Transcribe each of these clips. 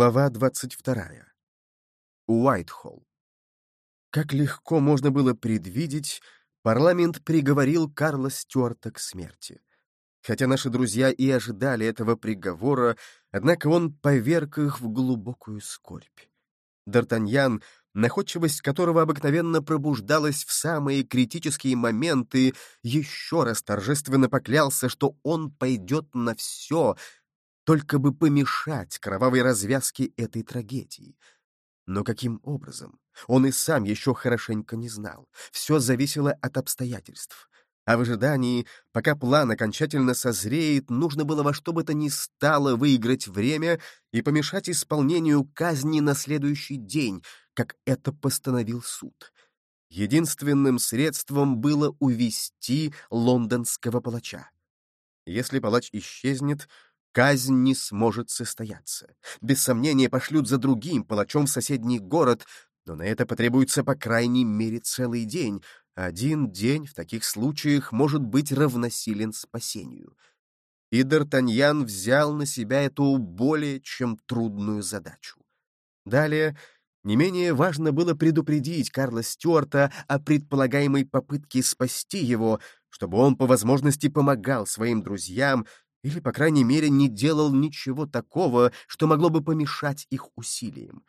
Глава 22. Уайтхолл. Как легко можно было предвидеть, парламент приговорил Карла Стюарта к смерти. Хотя наши друзья и ожидали этого приговора, однако он поверг их в глубокую скорбь. Д'Артаньян, находчивость которого обыкновенно пробуждалась в самые критические моменты, еще раз торжественно поклялся, что он пойдет на все — только бы помешать кровавой развязке этой трагедии. Но каким образом? Он и сам еще хорошенько не знал. Все зависело от обстоятельств. А в ожидании, пока план окончательно созреет, нужно было во что бы то ни стало выиграть время и помешать исполнению казни на следующий день, как это постановил суд. Единственным средством было увести лондонского палача. Если палач исчезнет, казнь не сможет состояться. Без сомнения пошлют за другим палачом в соседний город, но на это потребуется по крайней мере целый день. Один день в таких случаях может быть равносилен спасению. И Д'Артаньян взял на себя эту более чем трудную задачу. Далее, не менее важно было предупредить Карла Стюарта о предполагаемой попытке спасти его, чтобы он по возможности помогал своим друзьям, или, по крайней мере, не делал ничего такого, что могло бы помешать их усилиям.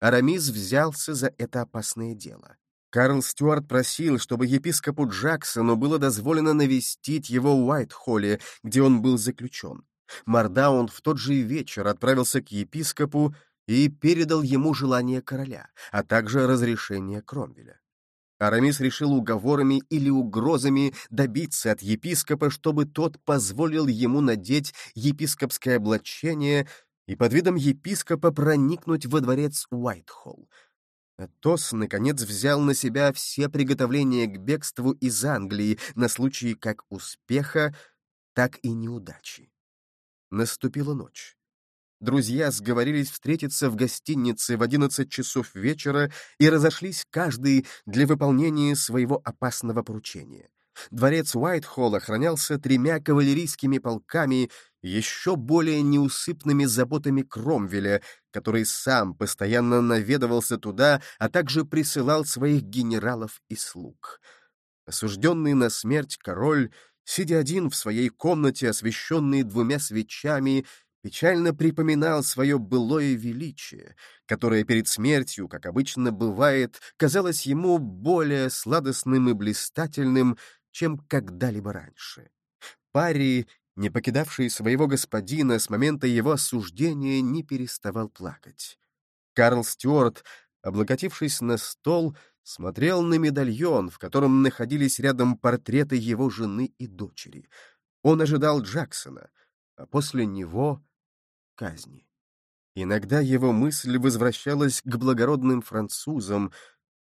Арамис взялся за это опасное дело. Карл Стюарт просил, чтобы епископу Джексону было дозволено навестить его в Уайт-Холле, где он был заключен. Мардаун в тот же вечер отправился к епископу и передал ему желание короля, а также разрешение Кромвеля. Арамис решил уговорами или угрозами добиться от епископа, чтобы тот позволил ему надеть епископское облачение и под видом епископа проникнуть во дворец Уайтхолл. Атос, наконец, взял на себя все приготовления к бегству из Англии на случай как успеха, так и неудачи. Наступила ночь. Друзья сговорились встретиться в гостинице в одиннадцать часов вечера и разошлись каждый для выполнения своего опасного поручения. Дворец Уайтхолл охранялся тремя кавалерийскими полками, еще более неусыпными заботами Кромвеля, который сам постоянно наведывался туда, а также присылал своих генералов и слуг. Осужденный на смерть король, сидя один в своей комнате, освещенной двумя свечами, печально припоминал свое былое величие, которое перед смертью, как обычно бывает, казалось ему более сладостным и блистательным, чем когда-либо раньше. Пари, не покидавший своего господина с момента его осуждения, не переставал плакать. Карл Стюарт, облокотившись на стол, смотрел на медальон, в котором находились рядом портреты его жены и дочери. Он ожидал Джексона, а после него казни. Иногда его мысль возвращалась к благородным французам,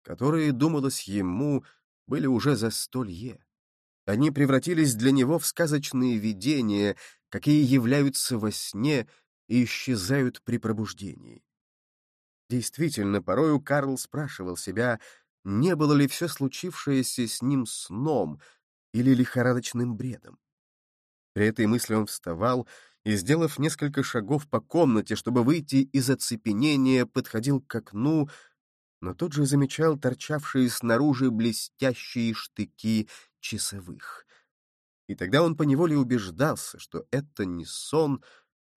которые, думалось ему, были уже за столье. Они превратились для него в сказочные видения, какие являются во сне и исчезают при пробуждении. Действительно, порою Карл спрашивал себя, не было ли все случившееся с ним сном или лихорадочным бредом. При этой мысли он вставал и, сделав несколько шагов по комнате, чтобы выйти из оцепенения, подходил к окну, но тут же замечал торчавшие снаружи блестящие штыки часовых. И тогда он поневоле убеждался, что это не сон,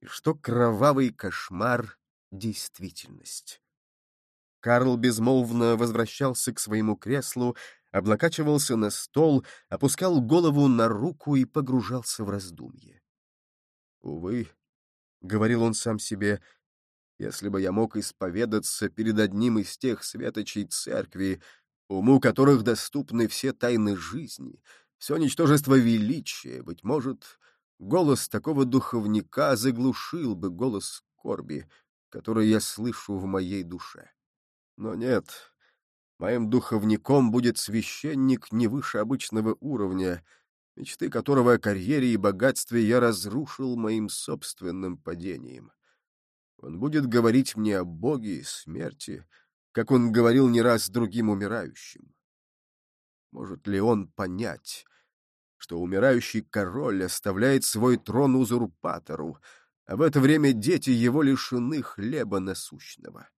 и что кровавый кошмар — действительность. Карл безмолвно возвращался к своему креслу, облокачивался на стол, опускал голову на руку и погружался в раздумье. Увы, — говорил он сам себе, — если бы я мог исповедаться перед одним из тех светочей церкви, уму которых доступны все тайны жизни, все ничтожество величия, быть может, голос такого духовника заглушил бы голос скорби, который я слышу в моей душе. Но нет, моим духовником будет священник не выше обычного уровня — мечты которого о карьере и богатстве я разрушил моим собственным падением. Он будет говорить мне о Боге и смерти, как он говорил не раз другим умирающим. Может ли он понять, что умирающий король оставляет свой трон узурпатору, а в это время дети его лишены хлеба насущного.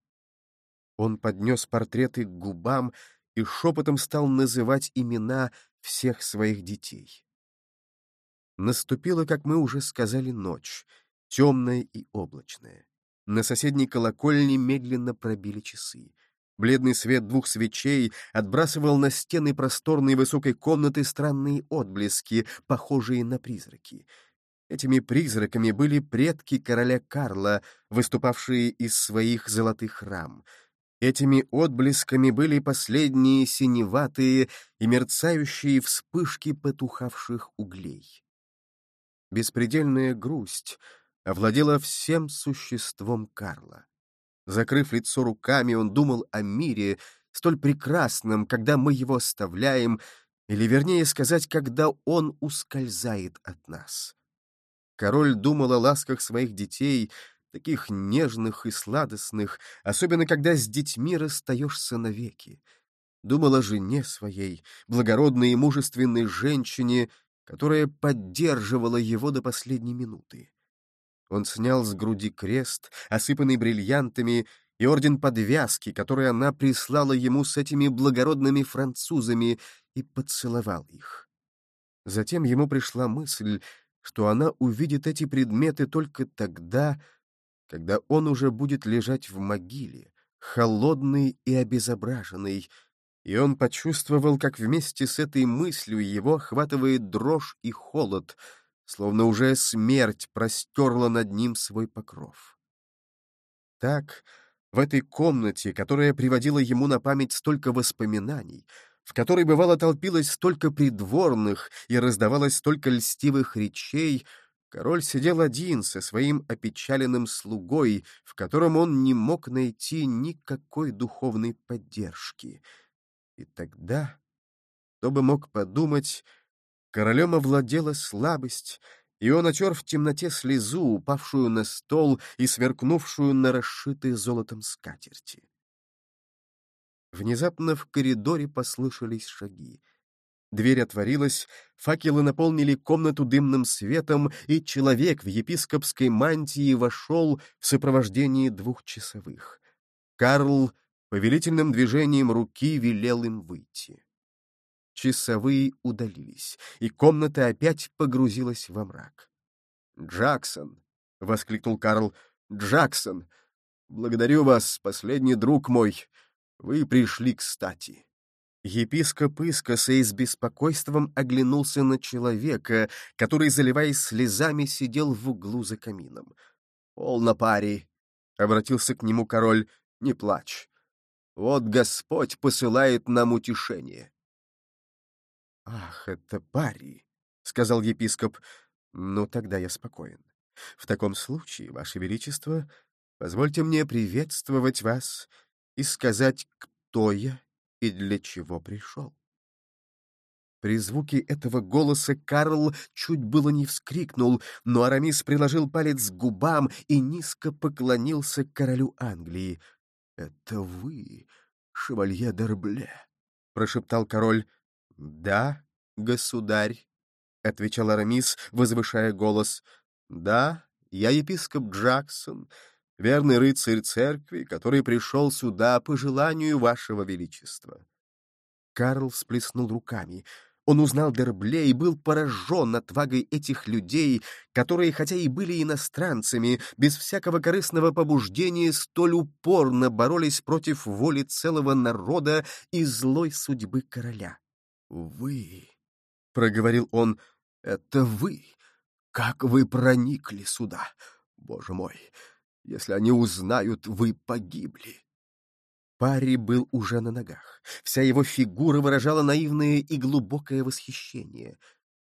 Он поднес портреты к губам и шепотом стал называть имена всех своих детей. Наступила, как мы уже сказали, ночь, темная и облачная. На соседней колокольне медленно пробили часы. Бледный свет двух свечей отбрасывал на стены просторной высокой комнаты странные отблески, похожие на призраки. Этими призраками были предки короля Карла, выступавшие из своих золотых рам. Этими отблесками были последние синеватые и мерцающие вспышки потухавших углей. Беспредельная грусть овладела всем существом Карла. Закрыв лицо руками, он думал о мире, столь прекрасном, когда мы его оставляем, или, вернее сказать, когда он ускользает от нас. Король думал о ласках своих детей, таких нежных и сладостных, особенно когда с детьми расстаешься навеки. Думал о жене своей, благородной и мужественной женщине, которая поддерживала его до последней минуты. Он снял с груди крест, осыпанный бриллиантами, и орден подвязки, который она прислала ему с этими благородными французами, и поцеловал их. Затем ему пришла мысль, что она увидит эти предметы только тогда, когда он уже будет лежать в могиле, холодный и обезображенный, и он почувствовал, как вместе с этой мыслью его охватывает дрожь и холод, словно уже смерть простерла над ним свой покров. Так, в этой комнате, которая приводила ему на память столько воспоминаний, в которой бывало толпилось столько придворных и раздавалось столько льстивых речей, король сидел один со своим опечаленным слугой, в котором он не мог найти никакой духовной поддержки. И тогда, кто бы мог подумать, королем овладела слабость, и он отер в темноте слезу, упавшую на стол и сверкнувшую на расшитой золотом скатерти. Внезапно в коридоре послышались шаги. Дверь отворилась, факелы наполнили комнату дымным светом, и человек в епископской мантии вошел в сопровождении двух часовых. Карл повелительным движением руки велел им выйти. Часовые удалились, и комната опять погрузилась во мрак. «Джексон!» — воскликнул Карл. «Джексон! Благодарю вас, последний друг мой!» Вы пришли кстати. Епископ Искоса с беспокойством оглянулся на человека, который, заливаясь слезами, сидел в углу за камином. «Полно пари!» — обратился к нему король. «Не плачь. Вот Господь посылает нам утешение». «Ах, это пари!» — сказал епископ. «Ну, тогда я спокоен. В таком случае, Ваше Величество, позвольте мне приветствовать вас и сказать, кто я и для чего пришел. При звуке этого голоса Карл чуть было не вскрикнул, но Арамис приложил палец к губам и низко поклонился королю Англии. — Это вы, шевалье Дербле? — прошептал король. — Да, государь, — отвечал Арамис, возвышая голос. — Да, я епископ Джексон, верный рыцарь церкви, который пришел сюда по желанию вашего величества». Карл сплеснул руками. Он узнал Дербле и был поражен отвагой этих людей, которые, хотя и были иностранцами, без всякого корыстного побуждения столь упорно боролись против воли целого народа и злой судьбы короля. «Вы», — проговорил он, — «это вы. Как вы проникли сюда? Боже мой, если они узнают, вы погибли. Парри был уже на ногах. Вся его фигура выражала наивное и глубокое восхищение.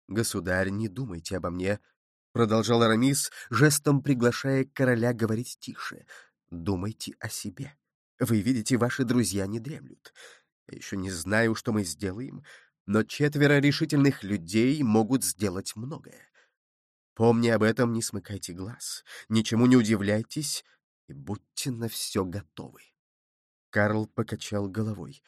«Государь, не думайте обо мне», — продолжал Арамис, жестом приглашая короля говорить тише. «Думайте о себе. Вы видите, ваши друзья не дремлют. Я еще не знаю, что мы сделаем, но четверо решительных людей могут сделать многое. Помни об этом, не смыкайте глаз, ничему не удивляйтесь и будьте на все готовы. Карл покачал головой.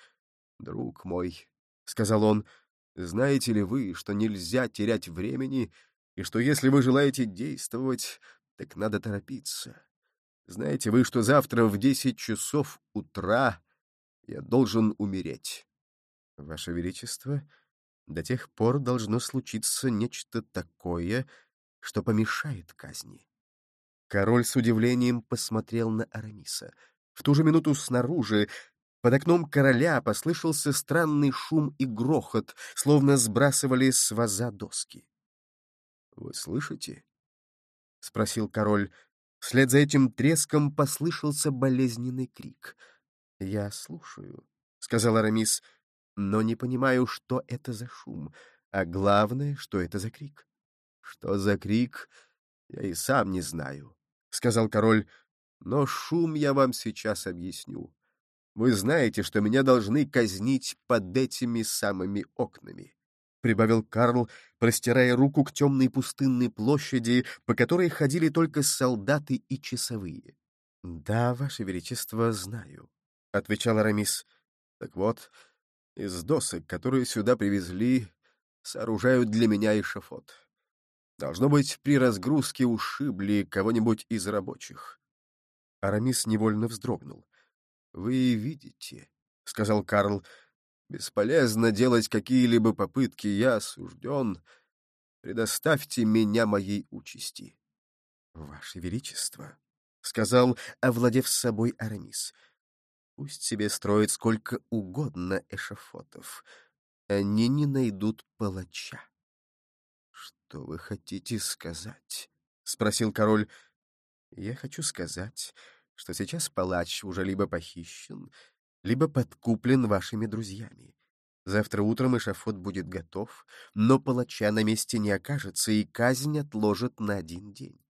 «Друг мой», — сказал он, — «знаете ли вы, что нельзя терять времени, и что если вы желаете действовать, Так надо торопиться. Знаете вы, что завтра в десять часов утра я должен умереть? Ваше Величество, до тех пор должно случиться нечто такое, что помешает казни. Король с удивлением посмотрел на Арамиса. В ту же минуту снаружи, под окном короля, послышался странный шум и грохот, словно сбрасывали с ваза доски. — Вы слышите? — спросил король. Вслед за этим треском послышался болезненный крик. — Я слушаю, — сказал Арамис, — но не понимаю, что это за шум, а главное, что это за крик. — Что за крик, я и сам не знаю, — сказал король, — но шум я вам сейчас объясню. Вы знаете, что меня должны казнить под этими самыми окнами. — прибавил Карл, простирая руку к темной пустынной площади, по которой ходили только солдаты и часовые. — Да, Ваше Величество, знаю, — отвечал Арамис. — Так вот, из досок, которые сюда привезли, сооружают для меня эшафот. Должно быть, при разгрузке ушибли кого-нибудь из рабочих. Арамис невольно вздрогнул. — Вы видите, — сказал Карл, — Бесполезно делать какие-либо попытки, я осужден. Предоставьте меня моей участи. — Ваше Величество, — сказал, овладев собой Арамис, — пусть себе строят сколько угодно эшафотов. Они не найдут палача. — Что вы хотите сказать? — спросил король. — Я хочу сказать, что сейчас палач уже либо похищен, либо подкуплен вашими друзьями. Завтра утром эшафот будет готов, но палача на месте не окажется, и казнь отложат на один день.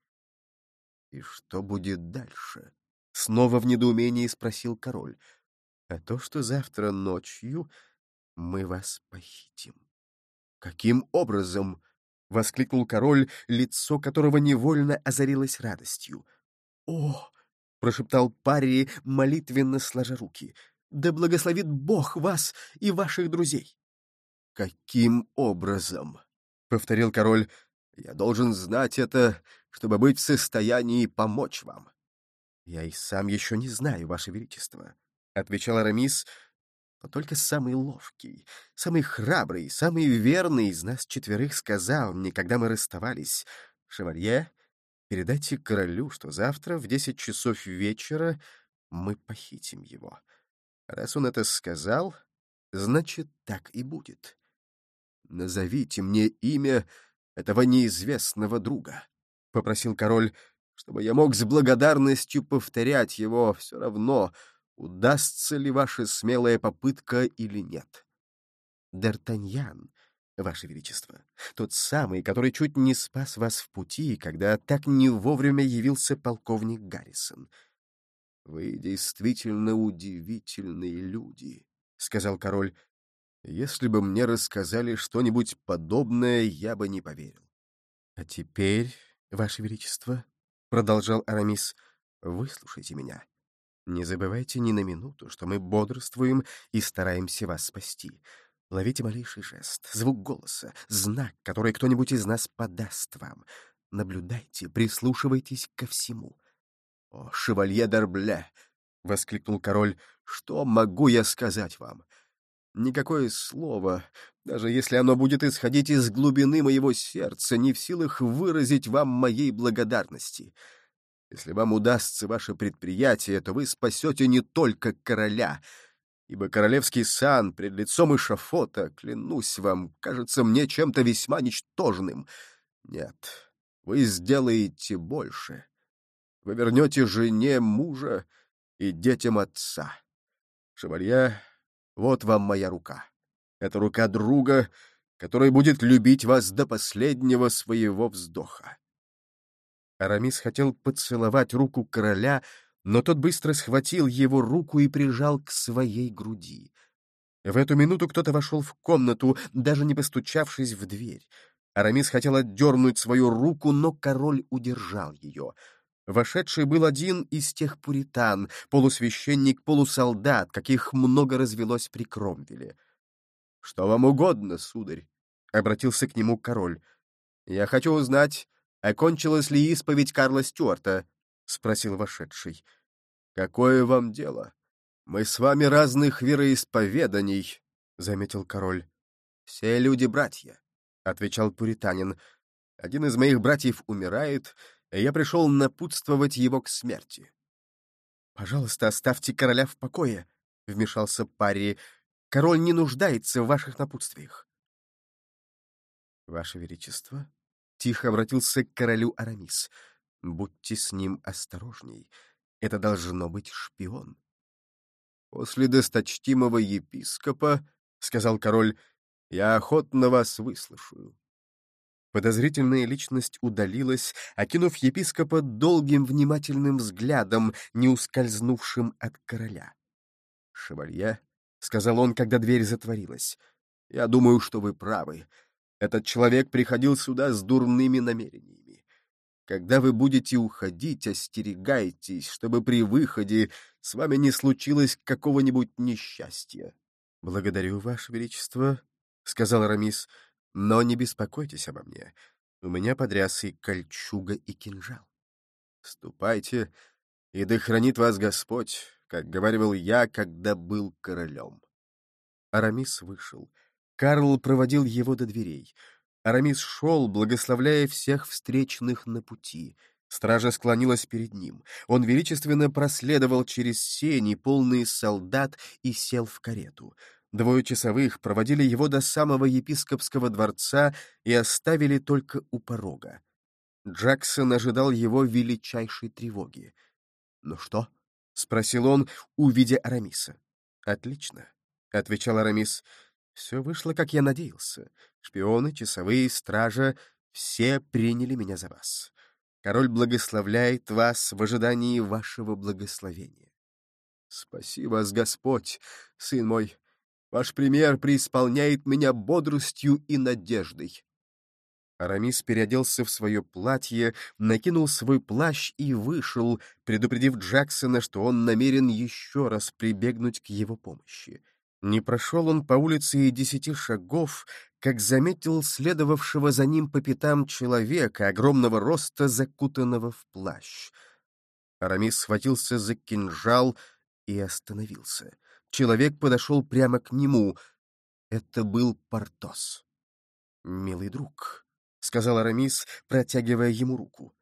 — И что будет дальше? — снова в недоумении спросил король. — А то, что завтра ночью мы вас похитим. — Каким образом? — воскликнул король, лицо которого невольно озарилось радостью. — О! — прошептал Парри, молитвенно сложа руки — да благословит Бог вас и ваших друзей. — Каким образом? — повторил король. — Я должен знать это, чтобы быть в состоянии помочь вам. — Я и сам еще не знаю, ваше величество, — отвечал Арамис, — но только самый ловкий, самый храбрый, самый верный из нас четверых сказал мне, когда мы расставались, «Шевалье, передайте королю, что завтра в десять часов вечера мы похитим его. Раз он это сказал, значит, так и будет. «Назовите мне имя этого неизвестного друга», — попросил король, чтобы я мог с благодарностью повторять его все равно, удастся ли ваша смелая попытка или нет. Д'Артаньян, ваше величество, тот самый, который чуть не спас вас в пути, когда так не вовремя явился полковник Гаррисон — «Вы действительно удивительные люди», — сказал король. «Если бы мне рассказали что-нибудь подобное, я бы не поверил». «А теперь, Ваше Величество», — продолжал Арамис, — «выслушайте меня. Не забывайте ни на минуту, что мы бодрствуем и стараемся вас спасти. Ловите малейший жест, звук голоса, знак, который кто-нибудь из нас подаст вам. Наблюдайте, прислушивайтесь ко всему. «О, шевалье Д'Арбле!» — воскликнул король. «Что могу я сказать вам? Никакое слово, даже если оно будет исходить из глубины моего сердца, не в силах выразить вам моей благодарности. Если вам удастся ваше предприятие, то вы спасете не только короля, ибо королевский сан пред лицом эшафота, клянусь вам, кажется мне чем-то весьма ничтожным. Нет, вы сделаете больше». Вы вернете жене мужа и детям отца. Шевалье, вот вам моя рука. Это рука друга, который будет любить вас до последнего своего вздоха. Арамис хотел поцеловать руку короля, но тот быстро схватил его руку и прижал к своей груди. В эту минуту кто-то вошел в комнату, даже не постучавшись в дверь. Арамис хотел отдернуть свою руку, но король удержал ее — Вошедший был один из тех пуритан, полусвященник, полусолдат, каких много развелось при Кромвеле. — Что вам угодно, сударь? — обратился к нему король. — Я хочу узнать, окончилась ли исповедь Карла Стюарта?» — спросил вошедший. «Какое вам дело? Мы с вами разных вероисповеданий», — заметил король. «Все люди братья», — отвечал пуританин. «Один из моих братьев умирает, и я пришел напутствовать его к смерти». «Пожалуйста, оставьте короля в покое», — вмешался Парри. «Король не нуждается в ваших напутствиях». «Ваше Величество», — тихо обратился к королю Арамис, — «будьте с ним осторожней. Это должно быть шпион». «После досточтимого епископа», — сказал король, — «я охотно вас выслушаю». Подозрительная личность удалилась, окинув епископа долгим внимательным взглядом, не ускользнувшим от короля. «Шевалье», — сказал он, когда дверь затворилась, — «я думаю, что вы правы. Этот человек приходил сюда с дурными намерениями. Когда вы будете уходить, остерегайтесь, чтобы при выходе с вами не случилось какого-нибудь несчастья. — Благодарю, Ваше Величество, — сказал Рамис, — но не беспокойтесь обо мне. У меня под рясой кольчуга и кинжал. Ступайте, и да хранит вас Господь, как говорил я, когда был королем. Арамис вышел. Карл проводил его до дверей. Арамис шел, благословляя всех встречных на пути. Стража склонилась перед ним. Он величественно проследовал через сени, полные солдат, и сел в карету. Двое часовых проводили его до самого епископского дворца и оставили только у порога. Джексон ожидал его величайшей тревоги. «Ну что?» — спросил он, увидя Арамиса. «Отлично», — отвечал Арамис. Все вышло, как я надеялся. Шпионы, часовые, стража — все приняли меня за вас. Король благословляет вас в ожидании вашего благословения. Спаси вас, Господь, сын мой. Ваш пример преисполняет меня бодростью и надеждой. Арамис переоделся в свое платье, накинул свой плащ и вышел, предупредив Джексона, что он намерен еще раз прибегнуть к его помощи. Не прошел он по улице и десяти шагов, как заметил следовавшего за ним по пятам человека огромного роста, закутанного в плащ. Арамис схватился за кинжал и остановился. Человек подошел прямо к нему. Это был Портос. «Милый друг», — сказал Арамис, протягивая ему руку.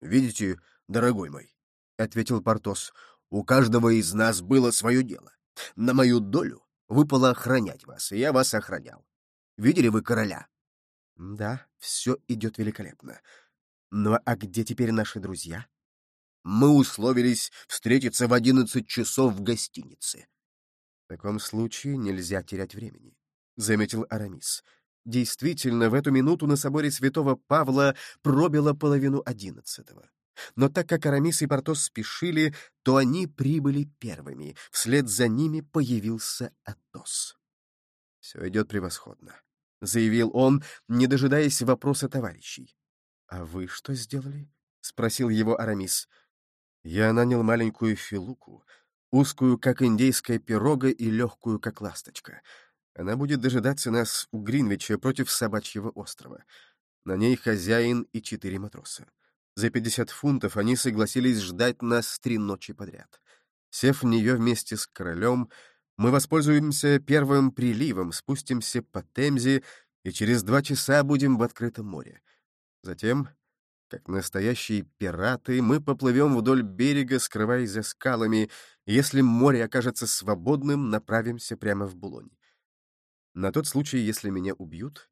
«Видите, дорогой мой», — ответил Портос, — «у каждого из нас было свое дело. На мою долю Выпало охранять вас, и я вас охранял. Видели вы короля? Да, все идет великолепно. Но а где теперь наши друзья? Мы условились встретиться в одиннадцать часов в гостинице. В таком случае нельзя терять времени, — заметил Арамис. Действительно, в эту минуту на соборе святого Павла пробило половину одиннадцатого. Но так как Арамис и Портос спешили, то они прибыли первыми. Вслед за ними появился Атос. «Все идет превосходно», — заявил он, не дожидаясь вопроса товарищей. «А вы что сделали?» — спросил его Арамис. «Я нанял маленькую филуку, узкую, как индейская пирога, и легкую, как ласточка. Она будет дожидаться нас у Гринвича против Собачьего острова. На ней хозяин и четыре матроса. За 50 фунтов они согласились ждать нас три ночи подряд. Сев в нее вместе с королем, мы воспользуемся первым приливом, спустимся по Темзе и через два часа будем в открытом море. Затем, как настоящие пираты, мы поплывем вдоль берега, скрываясь за скалами, если море окажется свободным, направимся прямо в Булонь. На тот случай, если меня убьют,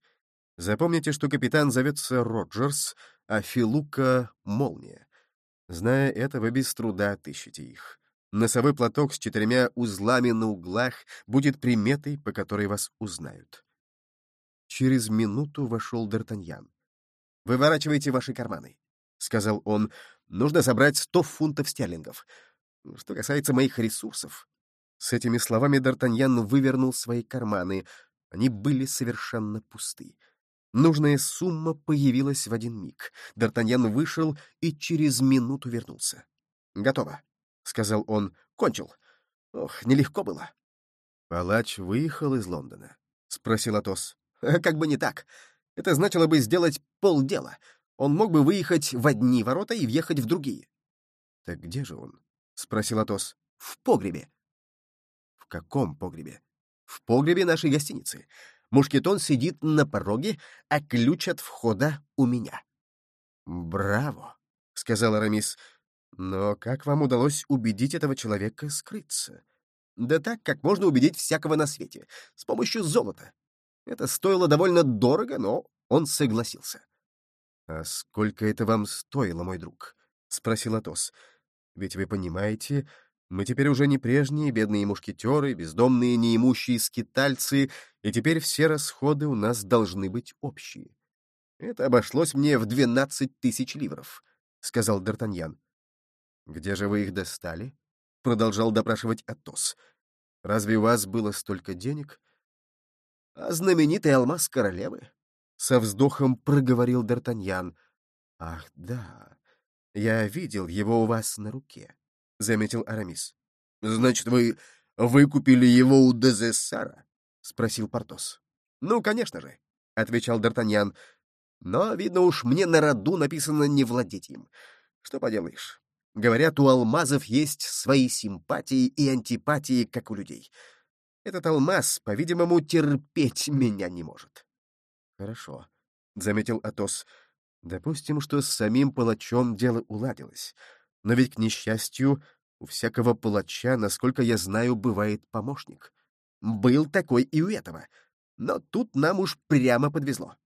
запомните, что капитан зовется Роджерс — а Филука — молния. Зная это, вы без труда отыщете их. Носовой платок с четырьмя узлами на углах будет приметой, по которой вас узнают. Через минуту вошел Д'Артаньян. «Выворачивайте ваши карманы», — сказал он. «Нужно собрать сто фунтов стерлингов. Что касается моих ресурсов...» С этими словами Д'Артаньян вывернул свои карманы. Они были совершенно пусты. Нужная сумма появилась в один миг. Д'Артаньян вышел и через минуту вернулся. «Готово», — сказал он. «Кончил. Ох, нелегко было». «Палач выехал из Лондона?» — спросил Атос. «Как бы не так. Это значило бы сделать полдела. Он мог бы выехать в одни ворота и въехать в другие. — Так где же он? — спросил Атос. — В погребе. — В каком погребе? — В погребе нашей гостиницы. Мушкетон сидит на пороге, а ключ от входа у меня. — Браво! — сказал Арамис. — Но как вам удалось убедить этого человека скрыться? — Да так, как можно убедить всякого на свете, с помощью золота. Это стоило довольно дорого, но он согласился. — А сколько это вам стоило, мой друг? — спросил Атос. — Ведь вы понимаете, мы теперь уже не прежние бедные мушкетеры, бездомные неимущие скитальцы, и теперь все расходы у нас должны быть общие. Это обошлось мне в двенадцать тысяч ливров, — сказал Д'Артаньян. — Где же вы их достали? — продолжал допрашивать Атос. — Разве у вас было столько денег? — А знаменитый алмаз королевы? — со вздохом проговорил Д'Артаньян. — Ах, да, я видел его у вас на руке заметил Арамис. «Значит, вы выкупили его у Дезессара?» — спросил Портос. «Ну, конечно же», — отвечал Д'Артаньян. «Но, видно уж, мне на роду написано не владеть им. Что поделаешь? Говорят, у алмазов есть свои симпатии и антипатии, как у людей. Этот алмаз, по-видимому, терпеть меня не может». «Хорошо», — заметил Атос. «Допустим, что с самим палачом дело уладилось». Но ведь, к несчастью, у всякого палача, насколько я знаю, бывает помощник. Был такой и у этого. Но тут нам уж прямо подвезло.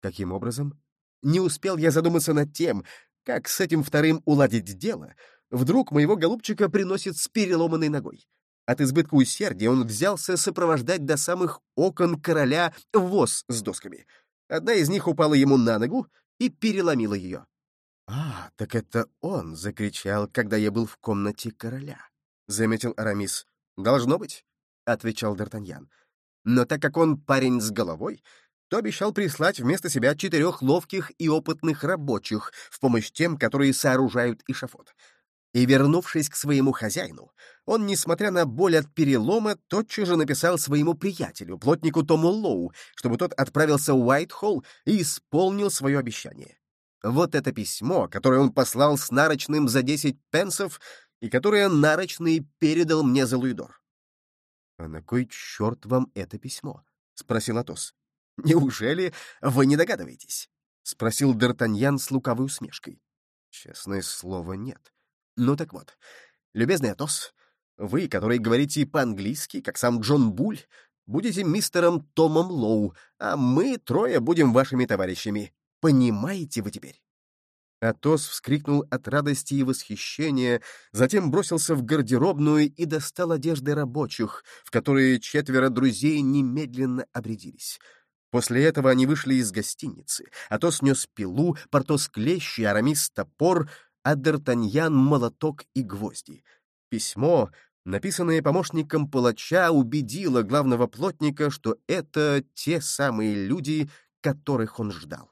Каким образом? Не успел я задуматься над тем, как с этим вторым уладить дело. Вдруг моего голубчика приносит с переломанной ногой. От избытка усердия он взялся сопровождать до самых окон короля воз с досками. Одна из них упала ему на ногу и переломила ее. «А, так это он!» — закричал, когда я был в комнате короля. — заметил Арамис. «Должно быть», — отвечал Д'Артаньян. «Но так как он парень с головой, то обещал прислать вместо себя четырех ловких и опытных рабочих в помощь тем, которые сооружают эшафот. И, вернувшись к своему хозяину, он, несмотря на боль от перелома, тотчас же написал своему приятелю, плотнику Тому Лоу, чтобы тот отправился в Уайтхолл и исполнил свое обещание. Вот это письмо, которое он послал с нарочным за десять пенсов и которое нарочный передал мне за луидор. — А на кой черт вам это письмо? — спросил Атос. — Неужели вы не догадываетесь? — спросил Д'Артаньян с лукавой усмешкой. — Честное слово, нет. Ну так вот, любезный Атос, вы, который говорите по-английски, как сам Джон Буль, будете мистером Томом Лоу, а мы трое будем вашими товарищами. Понимаете вы теперь?» Атос вскрикнул от радости и восхищения, затем бросился в гардеробную и достал одежды рабочих, в которые четверо друзей немедленно обрядились. После этого они вышли из гостиницы. Атос нес пилу, Портос клещи, Арамис топор, а Д'Артаньян — молоток и гвозди. Письмо, написанное помощником палача, убедило главного плотника, что это те самые люди, которых он ждал.